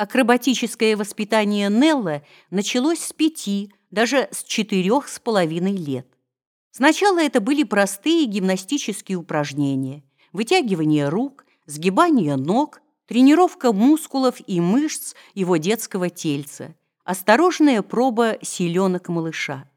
Акробатическое воспитание Нелла началось с пяти, даже с четырех с половиной лет. Сначала это были простые гимнастические упражнения, вытягивание рук, сгибание ног, тренировка мускулов и мышц его детского тельца, осторожная проба селенок малыша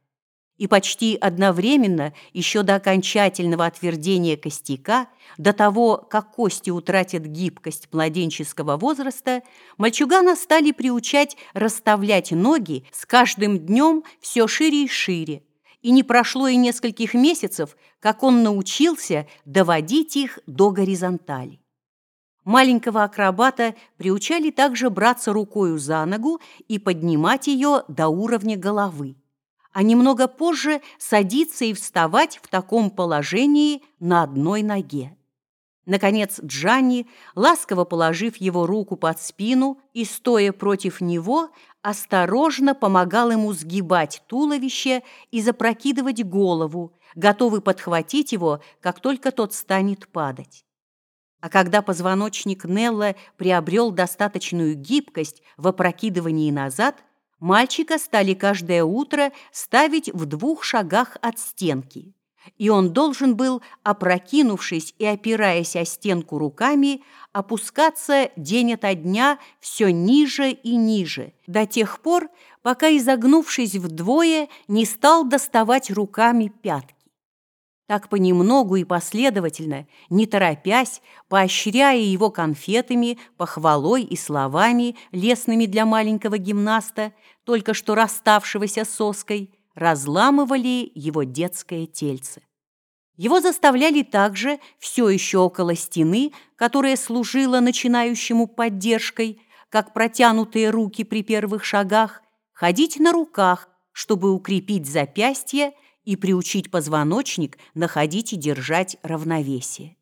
и почти одновременно, еще до окончательного отвердения костяка, до того, как кости утратят гибкость младенческого возраста, мальчугана стали приучать расставлять ноги с каждым днем все шире и шире, и не прошло и нескольких месяцев, как он научился доводить их до горизонтали. Маленького акробата приучали также браться рукою за ногу и поднимать ее до уровня головы а немного позже садиться и вставать в таком положении на одной ноге. Наконец Джанни, ласково положив его руку под спину и стоя против него, осторожно помогал ему сгибать туловище и запрокидывать голову, готовый подхватить его, как только тот станет падать. А когда позвоночник Нелла приобрел достаточную гибкость в опрокидывании назад – Мальчика стали каждое утро ставить в двух шагах от стенки, и он должен был, опрокинувшись и опираясь о стенку руками, опускаться день ото дня все ниже и ниже, до тех пор, пока, изогнувшись вдвое, не стал доставать руками пятки. Так понемногу и последовательно, не торопясь, поощряя его конфетами, похвалой и словами, лестными для маленького гимнаста, только что расставшегося соской, разламывали его детское тельце. Его заставляли также все еще около стены, которая служила начинающему поддержкой, как протянутые руки при первых шагах, ходить на руках, чтобы укрепить запястье и приучить позвоночник находить и держать равновесие.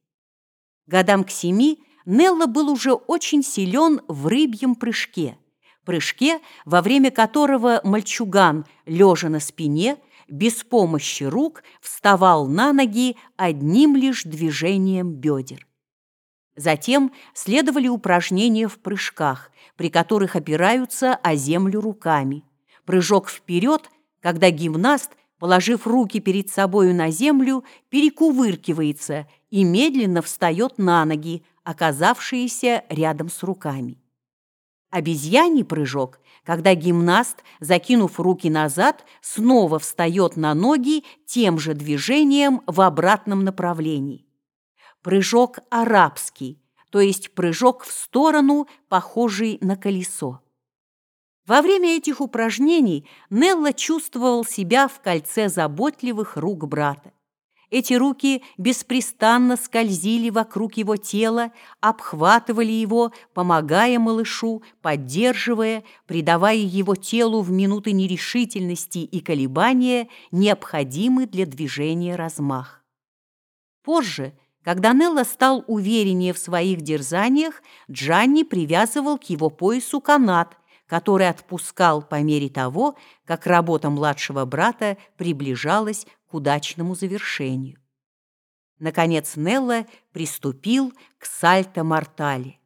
Годам к семи Нелла был уже очень силен в рыбьем прыжке, прыжке, во время которого мальчуган, лежа на спине, без помощи рук вставал на ноги одним лишь движением бедер. Затем следовали упражнения в прыжках, при которых опираются о землю руками. Прыжок вперед, когда гимнаст положив руки перед собою на землю, перекувыркивается и медленно встает на ноги, оказавшиеся рядом с руками. Обезьяний прыжок, когда гимнаст, закинув руки назад, снова встает на ноги тем же движением в обратном направлении. Прыжок арабский, то есть прыжок в сторону, похожий на колесо. Во время этих упражнений Нелла чувствовал себя в кольце заботливых рук брата. Эти руки беспрестанно скользили вокруг его тела, обхватывали его, помогая малышу, поддерживая, придавая его телу в минуты нерешительности и колебания необходимый для движения размах. Позже, когда Нелла стал увереннее в своих дерзаниях, Джанни привязывал к его поясу канат, который отпускал по мере того, как работа младшего брата приближалась к удачному завершению. Наконец Нелла приступил к сальто-мортали.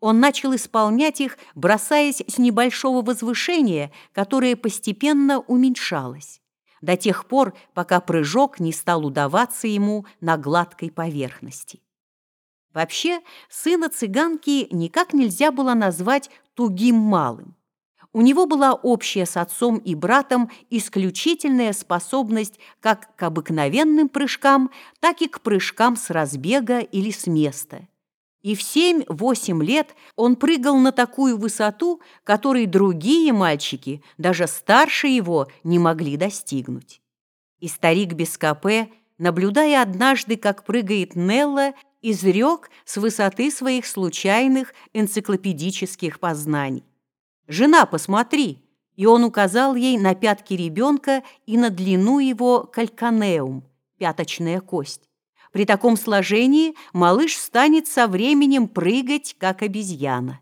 Он начал исполнять их, бросаясь с небольшого возвышения, которое постепенно уменьшалось, до тех пор, пока прыжок не стал удаваться ему на гладкой поверхности. Вообще, сына цыганки никак нельзя было назвать тугим малым. У него была общая с отцом и братом исключительная способность как к обыкновенным прыжкам, так и к прыжкам с разбега или с места. И в 7-8 лет он прыгал на такую высоту, которой другие мальчики, даже старше его, не могли достигнуть. И старик без наблюдая однажды, как прыгает Нелла, изрек с высоты своих случайных энциклопедических познаний. «Жена, посмотри!» И он указал ей на пятки ребенка и на длину его кальканеум, пяточная кость. При таком сложении малыш станет со временем прыгать, как обезьяна.